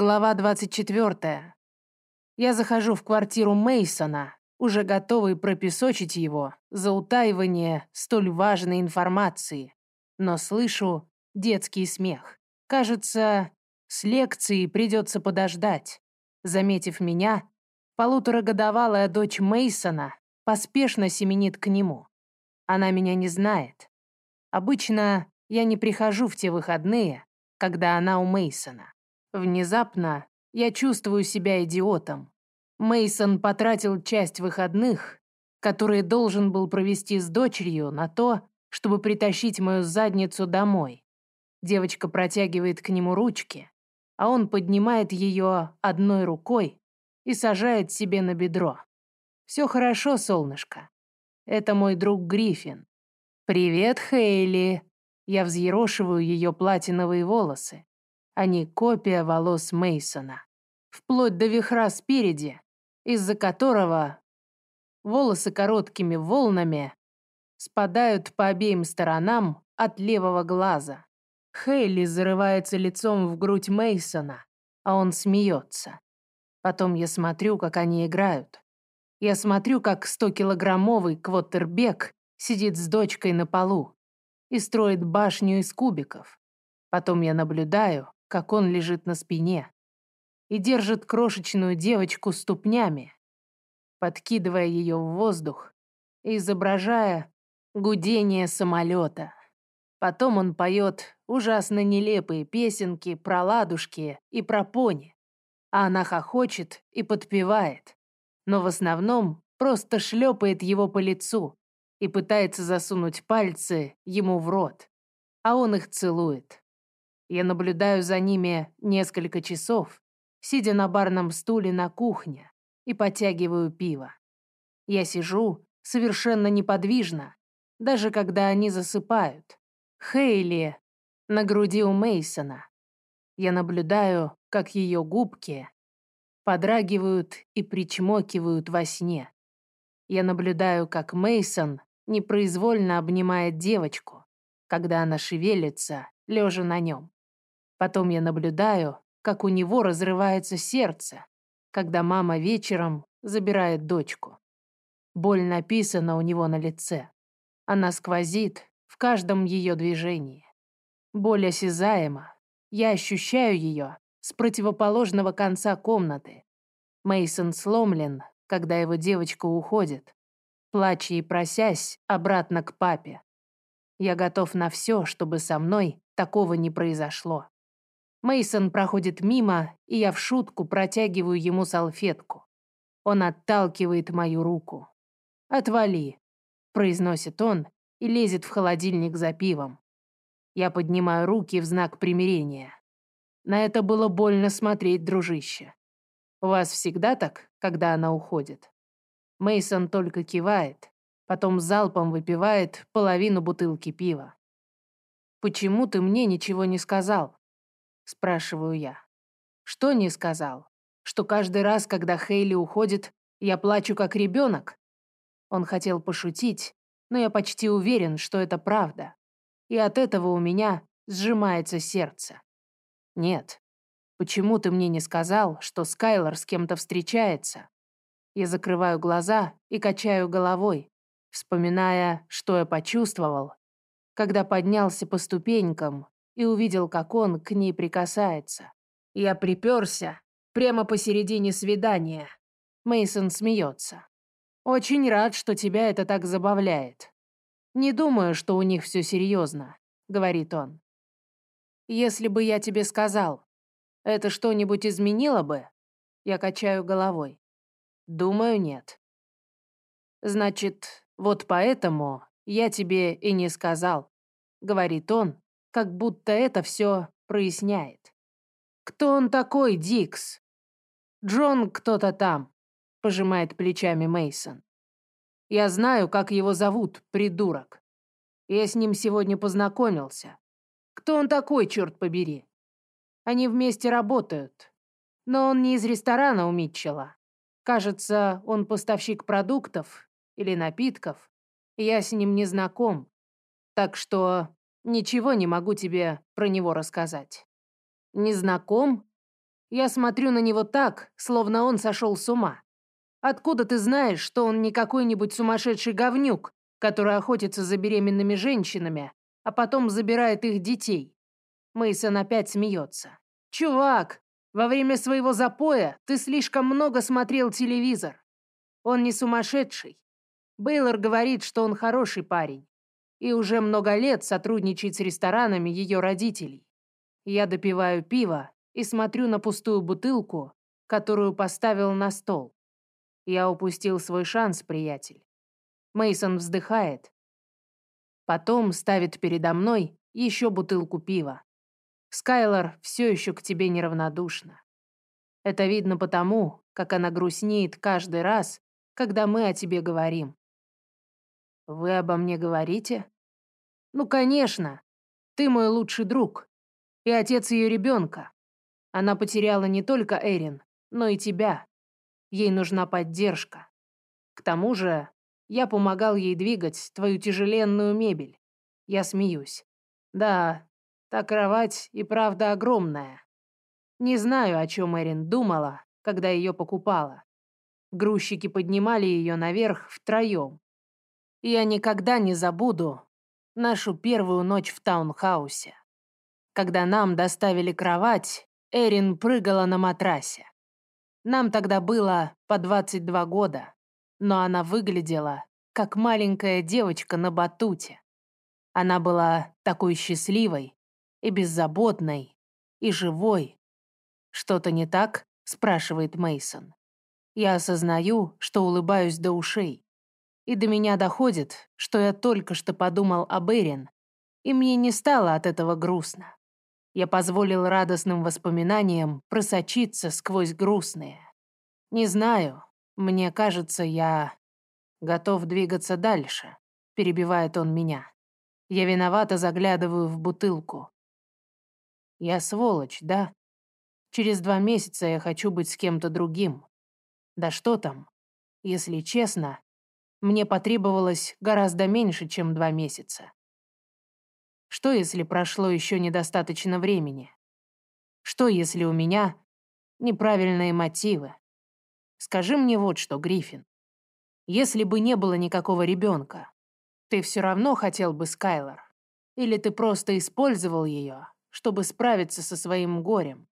Глава 24. Я захожу в квартиру Мейсона, уже готовый пропесочить его за утаивание столь важной информации, но слышу детский смех. Кажется, с лекцией придется подождать. Заметив меня, полуторагодовалая дочь Мейсона поспешно семенит к нему. Она меня не знает. Обычно я не прихожу в те выходные, когда она у Мейсона. Внезапно я чувствую себя идиотом. Мейсон потратил часть выходных, которые должен был провести с дочерью, на то, чтобы притащить мою задницу домой. Девочка протягивает к нему ручки, а он поднимает ее одной рукой и сажает себе на бедро. «Все хорошо, солнышко. Это мой друг Гриффин. Привет, Хейли». Я взъерошиваю ее платиновые волосы. Они копия волос Мейсона, вплоть до вихра спереди, из-за которого волосы короткими волнами спадают по обеим сторонам от левого глаза. Хейли зарывается лицом в грудь Мейсона, а он смеется. Потом я смотрю, как они играют. Я смотрю, как 100-килограммовый квотербек сидит с дочкой на полу и строит башню из кубиков. Потом я наблюдаю, как он лежит на спине и держит крошечную девочку ступнями, подкидывая ее в воздух и изображая гудение самолета. Потом он поет ужасно нелепые песенки про ладушки и про пони, а она хохочет и подпевает, но в основном просто шлепает его по лицу и пытается засунуть пальцы ему в рот, а он их целует. Я наблюдаю за ними несколько часов, сидя на барном стуле на кухне и подтягиваю пиво. Я сижу совершенно неподвижно, даже когда они засыпают. Хейли на груди у Мейсона. Я наблюдаю, как ее губки подрагивают и причмокивают во сне. Я наблюдаю, как Мейсон непроизвольно обнимает девочку, когда она шевелится, лежа на нем. Потом я наблюдаю, как у него разрывается сердце, когда мама вечером забирает дочку. Боль написана у него на лице. Она сквозит в каждом ее движении. Боль осязаема. Я ощущаю ее с противоположного конца комнаты. Мейсон сломлен, когда его девочка уходит, плача и просясь обратно к папе. Я готов на все, чтобы со мной такого не произошло. Мейсон проходит мимо, и я в шутку протягиваю ему салфетку. Он отталкивает мою руку. «Отвали», — произносит он и лезет в холодильник за пивом. Я поднимаю руки в знак примирения. На это было больно смотреть, дружище. У вас всегда так, когда она уходит? Мейсон только кивает, потом залпом выпивает половину бутылки пива. Почему ты мне ничего не сказал? Спрашиваю я. Что не сказал? Что каждый раз, когда Хейли уходит, я плачу как ребенок? Он хотел пошутить, но я почти уверен, что это правда. И от этого у меня сжимается сердце. Нет. Почему ты мне не сказал, что Скайлор с кем-то встречается? Я закрываю глаза и качаю головой, вспоминая, что я почувствовал, когда поднялся по ступенькам и увидел, как он к ней прикасается. Я приперся прямо посередине свидания. Мейсон смеется. Очень рад, что тебя это так забавляет. Не думаю, что у них все серьезно, говорит он. Если бы я тебе сказал, это что-нибудь изменило бы? Я качаю головой. Думаю, нет. Значит, вот поэтому я тебе и не сказал, говорит он, как будто это все проясняет. «Кто он такой, Дикс?» «Джон кто-то там», — пожимает плечами Мейсон. «Я знаю, как его зовут, придурок. Я с ним сегодня познакомился. Кто он такой, черт побери?» Они вместе работают. Но он не из ресторана у Митчелла. Кажется, он поставщик продуктов или напитков. Я с ним не знаком. Так что Ничего не могу тебе про него рассказать. Не знаком? Я смотрю на него так, словно он сошел с ума. Откуда ты знаешь, что он не какой-нибудь сумасшедший говнюк, который охотится за беременными женщинами, а потом забирает их детей? Мейсон опять смеется. Чувак, во время своего запоя ты слишком много смотрел телевизор. Он не сумасшедший. Бейлор говорит, что он хороший парень. И уже много лет сотрудничает с ресторанами ее родителей. Я допиваю пиво и смотрю на пустую бутылку, которую поставил на стол. Я упустил свой шанс, приятель. Мейсон вздыхает. Потом ставит передо мной еще бутылку пива. Скайлор все еще к тебе неравнодушна. Это видно потому, как она грустнеет каждый раз, когда мы о тебе говорим. Вы обо мне говорите? Ну, конечно. Ты мой лучший друг. И отец ее ребенка. Она потеряла не только Эрин, но и тебя. Ей нужна поддержка. К тому же, я помогал ей двигать твою тяжеленную мебель. Я смеюсь. Да, та кровать и правда огромная. Не знаю, о чем Эрин думала, когда ее покупала. Грузчики поднимали ее наверх втроем. Я никогда не забуду нашу первую ночь в таунхаусе. Когда нам доставили кровать, Эрин прыгала на матрасе. Нам тогда было по 22 года, но она выглядела как маленькая девочка на батуте. Она была такой счастливой и беззаботной, и живой. Что-то не так? спрашивает Мейсон. Я осознаю, что улыбаюсь до ушей. И до меня доходит, что я только что подумал об Эрин, и мне не стало от этого грустно. Я позволил радостным воспоминаниям просочиться сквозь грустные. Не знаю, мне кажется, я готов двигаться дальше, перебивает он меня. Я виновато заглядываю в бутылку. Я сволочь, да? Через два месяца я хочу быть с кем-то другим. Да что там? Если честно, мне потребовалось гораздо меньше, чем два месяца. Что, если прошло еще недостаточно времени? Что, если у меня неправильные мотивы? Скажи мне вот что, Гриффин. Если бы не было никакого ребенка, ты все равно хотел бы Скайлор? Или ты просто использовал ее, чтобы справиться со своим горем?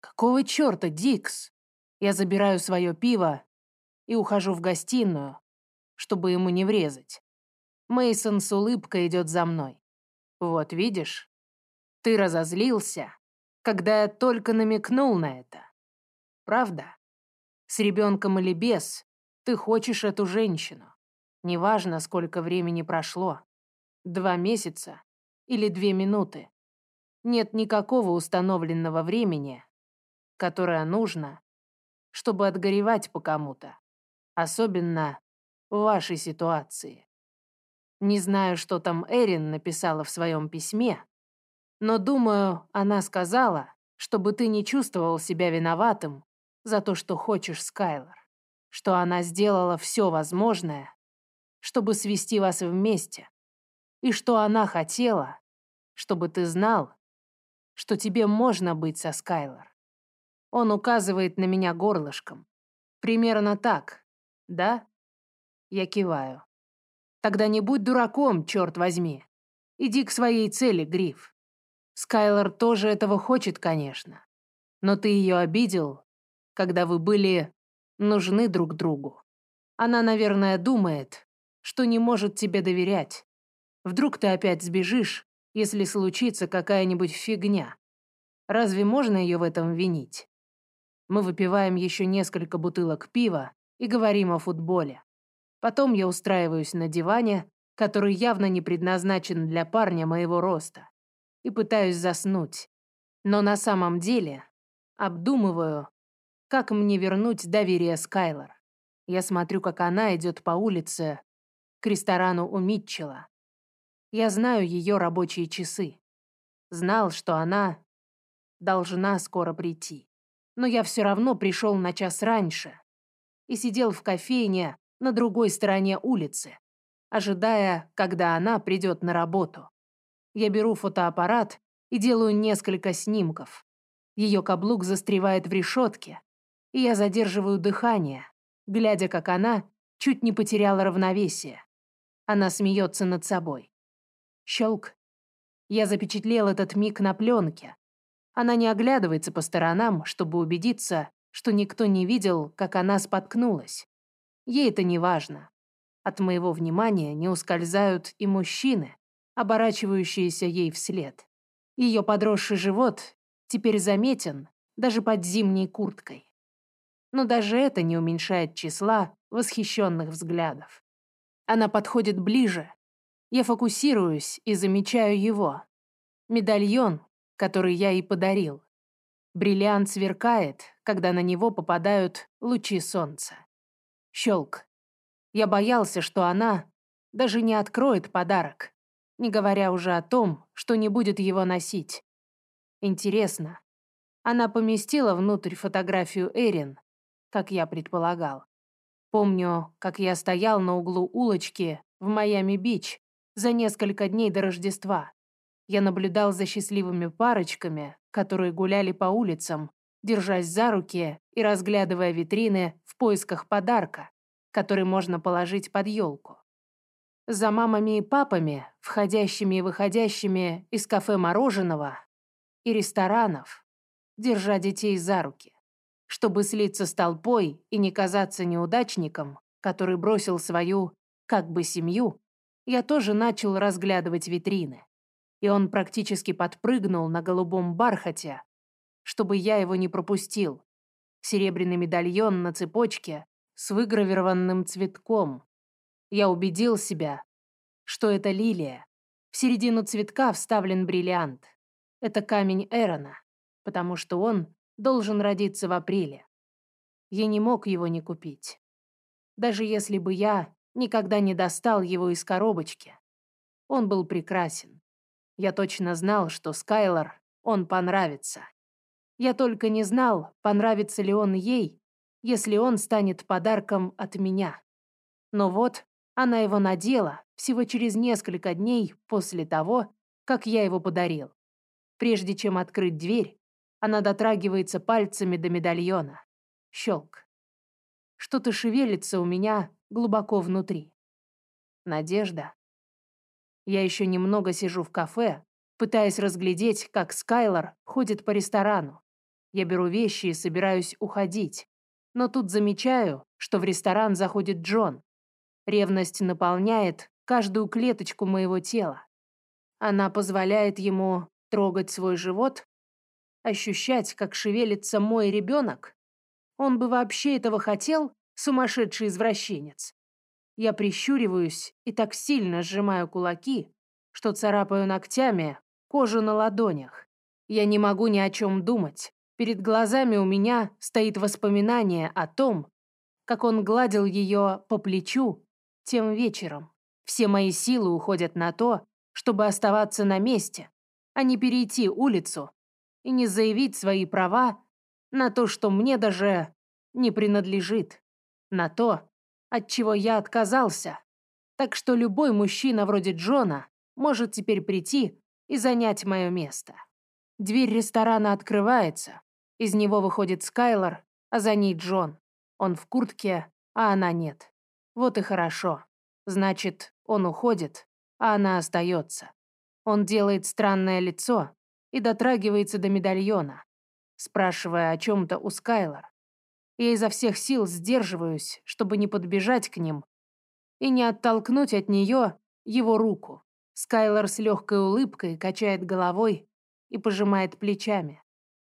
Какого черта, Дикс? Я забираю свое пиво и ухожу в гостиную, чтобы ему не врезать. Мейсон с улыбкой идет за мной. Вот видишь, ты разозлился, когда я только намекнул на это. Правда? С ребенком или без, ты хочешь эту женщину. Неважно, сколько времени прошло. Два месяца или две минуты. Нет никакого установленного времени, которое нужно, чтобы отгоревать по кому-то. Особенно в вашей ситуации. Не знаю, что там Эрин написала в своем письме, но думаю, она сказала, чтобы ты не чувствовал себя виноватым за то, что хочешь Скайлор, что она сделала все возможное, чтобы свести вас вместе, и что она хотела, чтобы ты знал, что тебе можно быть со Скайлор. Он указывает на меня горлышком. Примерно так, да? Я киваю. Тогда не будь дураком, черт возьми. Иди к своей цели, Гриф. Скайлор тоже этого хочет, конечно. Но ты ее обидел, когда вы были нужны друг другу. Она, наверное, думает, что не может тебе доверять. Вдруг ты опять сбежишь, если случится какая-нибудь фигня. Разве можно ее в этом винить? Мы выпиваем еще несколько бутылок пива и говорим о футболе. Потом я устраиваюсь на диване, который явно не предназначен для парня моего роста, и пытаюсь заснуть. Но на самом деле обдумываю, как мне вернуть доверие Скайлор. Я смотрю, как она идет по улице к ресторану у Митчелла. Я знаю ее рабочие часы. Знал, что она должна скоро прийти. Но я все равно пришел на час раньше и сидел в кофейне на другой стороне улицы, ожидая, когда она придет на работу. Я беру фотоаппарат и делаю несколько снимков. Ее каблук застревает в решетке, и я задерживаю дыхание, глядя, как она чуть не потеряла равновесие. Она смеется над собой. Щелк. Я запечатлел этот миг на пленке. Она не оглядывается по сторонам, чтобы убедиться, что никто не видел, как она споткнулась. Ей это не важно. От моего внимания не ускользают и мужчины, оборачивающиеся ей вслед. Ее подросший живот теперь заметен даже под зимней курткой. Но даже это не уменьшает числа восхищенных взглядов. Она подходит ближе. Я фокусируюсь и замечаю его. Медальон, который я ей подарил. Бриллиант сверкает, когда на него попадают лучи солнца. Щелк. Я боялся, что она даже не откроет подарок, не говоря уже о том, что не будет его носить. Интересно, она поместила внутрь фотографию Эрин, как я предполагал. Помню, как я стоял на углу улочки в Майами-Бич за несколько дней до Рождества. Я наблюдал за счастливыми парочками, которые гуляли по улицам, держась за руки и разглядывая витрины в поисках подарка, который можно положить под елку. За мамами и папами, входящими и выходящими из кафе мороженого и ресторанов, держа детей за руки, чтобы слиться с толпой и не казаться неудачником, который бросил свою, как бы, семью, я тоже начал разглядывать витрины и он практически подпрыгнул на голубом бархате, чтобы я его не пропустил. Серебряный медальон на цепочке с выгравированным цветком. Я убедил себя, что это лилия. В середину цветка вставлен бриллиант. Это камень Эрона, потому что он должен родиться в апреле. Я не мог его не купить. Даже если бы я никогда не достал его из коробочки. Он был прекрасен. Я точно знал, что Скайлор он понравится. Я только не знал, понравится ли он ей, если он станет подарком от меня. Но вот она его надела всего через несколько дней после того, как я его подарил. Прежде чем открыть дверь, она дотрагивается пальцами до медальона. Щелк. Что-то шевелится у меня глубоко внутри. Надежда. Я еще немного сижу в кафе, пытаясь разглядеть, как Скайлор ходит по ресторану. Я беру вещи и собираюсь уходить. Но тут замечаю, что в ресторан заходит Джон. Ревность наполняет каждую клеточку моего тела. Она позволяет ему трогать свой живот, ощущать, как шевелится мой ребенок. Он бы вообще этого хотел, сумасшедший извращенец. Я прищуриваюсь и так сильно сжимаю кулаки, что царапаю ногтями кожу на ладонях. Я не могу ни о чем думать. Перед глазами у меня стоит воспоминание о том, как он гладил ее по плечу тем вечером. Все мои силы уходят на то, чтобы оставаться на месте, а не перейти улицу и не заявить свои права на то, что мне даже не принадлежит, на то, от чего я отказался. Так что любой мужчина вроде Джона может теперь прийти и занять мое место. Дверь ресторана открывается. Из него выходит Скайлор, а за ней Джон. Он в куртке, а она нет. Вот и хорошо. Значит, он уходит, а она остается. Он делает странное лицо и дотрагивается до медальона, спрашивая о чем-то у Скайлор. Я изо всех сил сдерживаюсь, чтобы не подбежать к ним и не оттолкнуть от нее его руку. Скайлор с легкой улыбкой качает головой и пожимает плечами.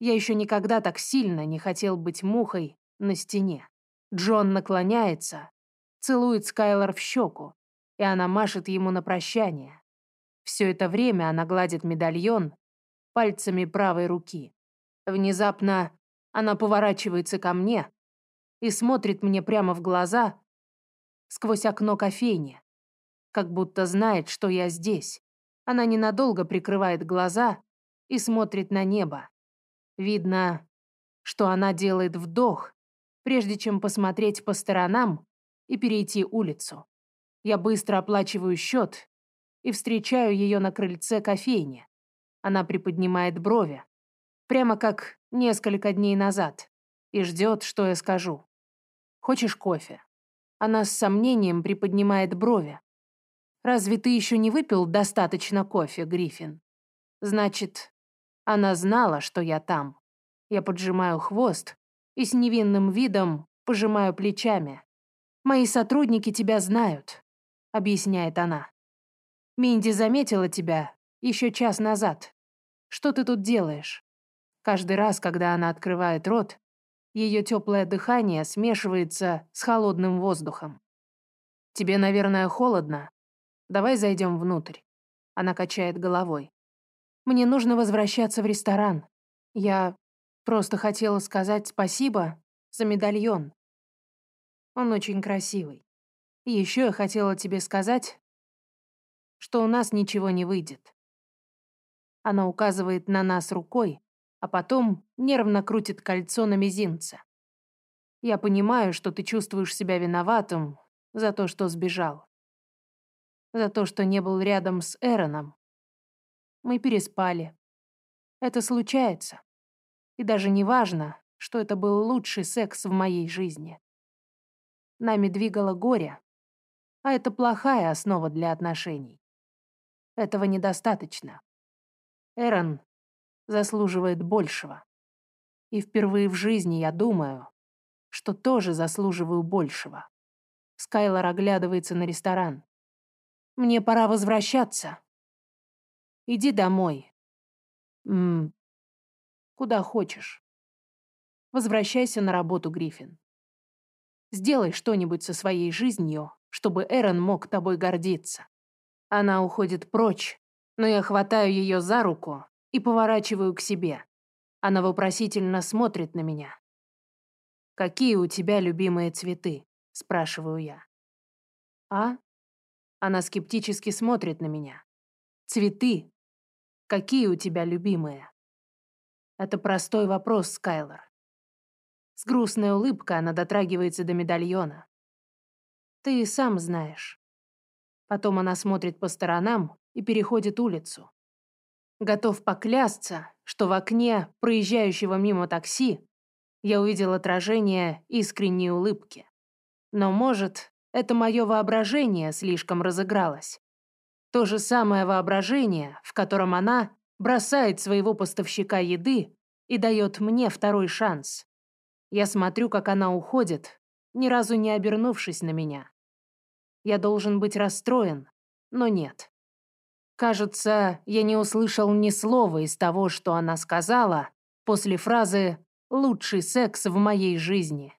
Я еще никогда так сильно не хотел быть мухой на стене. Джон наклоняется, целует Скайлор в щеку, и она машет ему на прощание. Все это время она гладит медальон пальцами правой руки. Внезапно она поворачивается ко мне и смотрит мне прямо в глаза сквозь окно кофейни, как будто знает, что я здесь. Она ненадолго прикрывает глаза и смотрит на небо. Видно, что она делает вдох, прежде чем посмотреть по сторонам и перейти улицу. Я быстро оплачиваю счет и встречаю ее на крыльце кофейни. Она приподнимает брови, прямо как несколько дней назад и ждет, что я скажу. Хочешь кофе? Она с сомнением приподнимает брови. Разве ты еще не выпил достаточно кофе, Гриффин? Значит, она знала, что я там. Я поджимаю хвост и с невинным видом пожимаю плечами. «Мои сотрудники тебя знают», — объясняет она. «Минди заметила тебя еще час назад. Что ты тут делаешь?» Каждый раз, когда она открывает рот, ее теплое дыхание смешивается с холодным воздухом. «Тебе, наверное, холодно. Давай зайдем внутрь». Она качает головой. «Мне нужно возвращаться в ресторан. Я просто хотела сказать спасибо за медальон. Он очень красивый. Еще я хотела тебе сказать, что у нас ничего не выйдет. Она указывает на нас рукой, а потом нервно крутит кольцо на мизинце. Я понимаю, что ты чувствуешь себя виноватым за то, что сбежал. За то, что не был рядом с Эроном. Мы переспали. Это случается. И даже не важно, что это был лучший секс в моей жизни. Нами двигало горе, а это плохая основа для отношений. Этого недостаточно. Эрон заслуживает большего. И впервые в жизни я думаю, что тоже заслуживаю большего. Скайлор оглядывается на ресторан. Мне пора возвращаться. Иди домой. Ммм, куда хочешь. Возвращайся на работу, Гриффин. Сделай что-нибудь со своей жизнью, чтобы Эрон мог тобой гордиться. Она уходит прочь, но я хватаю ее за руку и поворачиваю к себе. Она вопросительно смотрит на меня. «Какие у тебя любимые цветы?» – спрашиваю я. «А?» Она скептически смотрит на меня. «Цветы. Какие у тебя любимые?» Это простой вопрос, Скайлор. С грустной улыбкой она дотрагивается до медальона. «Ты сам знаешь». Потом она смотрит по сторонам и переходит улицу. Готов поклясться, что в окне проезжающего мимо такси я увидел отражение искренней улыбки. Но, может, это мое воображение слишком разыгралось. То же самое воображение, в котором она бросает своего поставщика еды и дает мне второй шанс. Я смотрю, как она уходит, ни разу не обернувшись на меня. Я должен быть расстроен, но нет. Кажется, я не услышал ни слова из того, что она сказала после фразы «лучший секс в моей жизни».